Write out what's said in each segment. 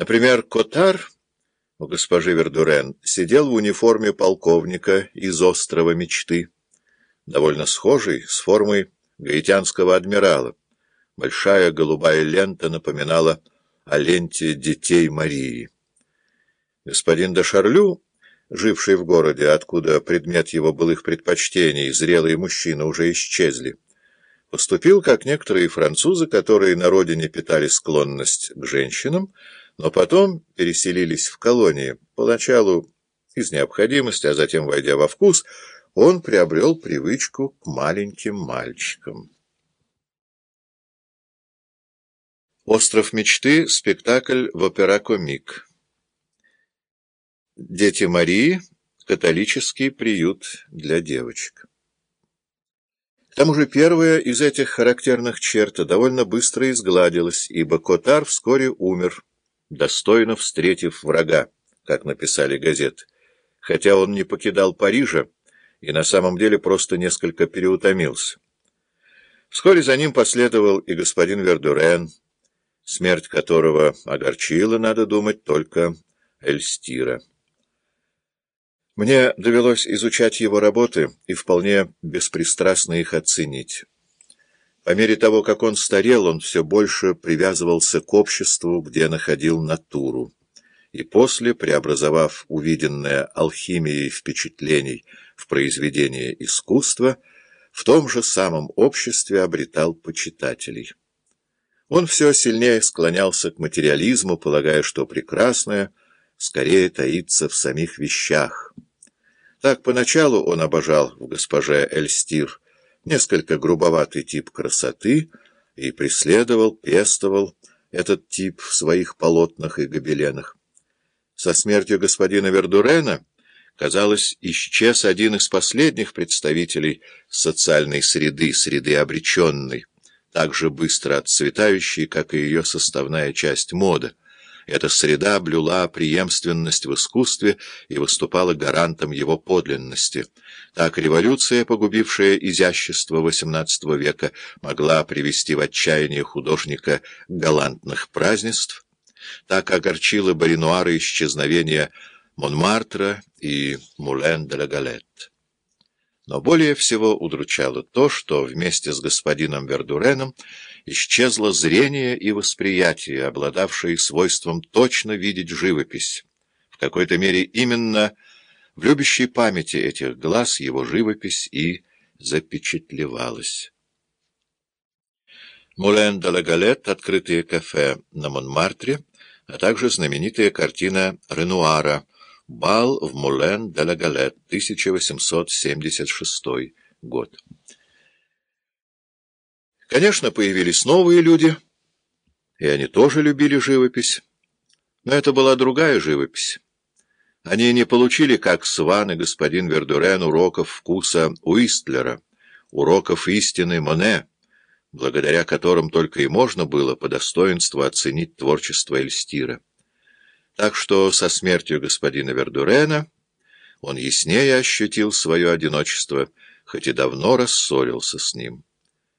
Например, Котар у госпожи Вердурен сидел в униформе полковника из острова мечты, довольно схожий с формой гаитянского адмирала. Большая голубая лента напоминала о ленте детей Марии. Господин де Шарлю, живший в городе, откуда предмет его былых предпочтений, зрелые мужчины уже исчезли, поступил, как некоторые французы, которые на родине питали склонность к женщинам, но потом переселились в колонии. Поначалу из необходимости, а затем, войдя во вкус, он приобрел привычку к маленьким мальчикам. «Остров мечты» — спектакль в опера-комик. «Дети Марии» — католический приют для девочек. К тому же первая из этих характерных черт довольно быстро изгладилась, ибо Котар вскоре умер, достойно встретив врага, как написали газеты, хотя он не покидал Парижа и на самом деле просто несколько переутомился. Вскоре за ним последовал и господин Вердурен, смерть которого огорчила, надо думать, только Эльстира. Мне довелось изучать его работы и вполне беспристрастно их оценить. По мере того, как он старел, он все больше привязывался к обществу, где находил натуру. И после, преобразовав увиденное алхимией впечатлений в произведение искусства, в том же самом обществе обретал почитателей. Он все сильнее склонялся к материализму, полагая, что прекрасное скорее таится в самих вещах. Так поначалу он обожал в госпоже Эльстир несколько грубоватый тип красоты и преследовал, пестовал этот тип в своих полотнах и гобеленах. Со смертью господина Вердурена, казалось, исчез один из последних представителей социальной среды, среды обреченной, так же быстро отцветающей, как и ее составная часть мода. Эта среда блюла преемственность в искусстве и выступала гарантом его подлинности. Так революция, погубившая изящество XVIII века, могла привести в отчаяние художника галантных празднеств, так огорчило Баринуара исчезновение Монмартра и Мулен де ла Галет. Но более всего удручало то, что вместе с господином Вердуреном исчезло зрение и восприятие, обладавшие свойством точно видеть живопись. В какой-то мере именно в любящей памяти этих глаз его живопись и запечатлевалась. Мулен де ла Галет, открытое кафе на Монмартре, а также знаменитая картина Ренуара «Бал в Мулен де ла Галет», 1876 год. Конечно, появились новые люди, и они тоже любили живопись. Но это была другая живопись. Они не получили, как Сван и господин Вердурен, уроков вкуса Уистлера, уроков истины Моне, благодаря которым только и можно было по достоинству оценить творчество Эльстира. Так что со смертью господина Вердурена он яснее ощутил свое одиночество, хоть и давно рассорился с ним.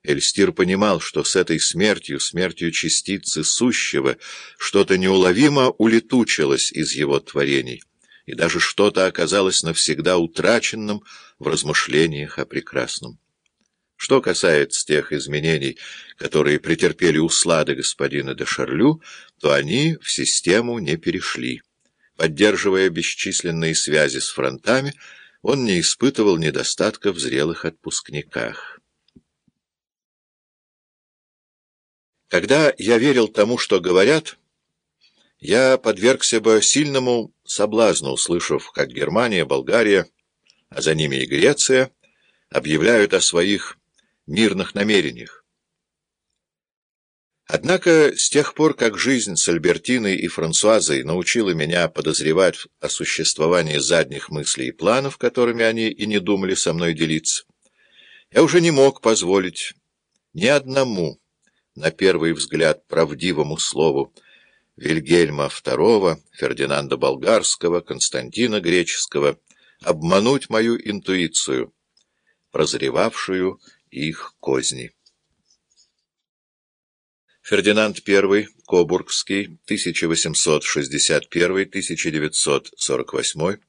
Эльстир понимал, что с этой смертью, смертью частицы сущего, что-то неуловимо улетучилось из его творений, и даже что-то оказалось навсегда утраченным в размышлениях о прекрасном. Что касается тех изменений, которые претерпели услады господина де Шарлю, то они в систему не перешли. Поддерживая бесчисленные связи с фронтами, он не испытывал недостатка в зрелых отпускниках. Когда я верил тому, что говорят, я подвергся бы сильному соблазну, услышав, как Германия, Болгария, а за ними и Греция, объявляют о своих мирных намерениях. Однако с тех пор, как жизнь с Альбертиной и Франсуазой научила меня подозревать о существовании задних мыслей и планов, которыми они и не думали со мной делиться, я уже не мог позволить ни одному на первый взгляд правдивому слову Вильгельма II, Фердинанда Болгарского, Константина Греческого, обмануть мою интуицию, прозревавшую их козни. Фердинанд I, Кобургский, 1861-1948,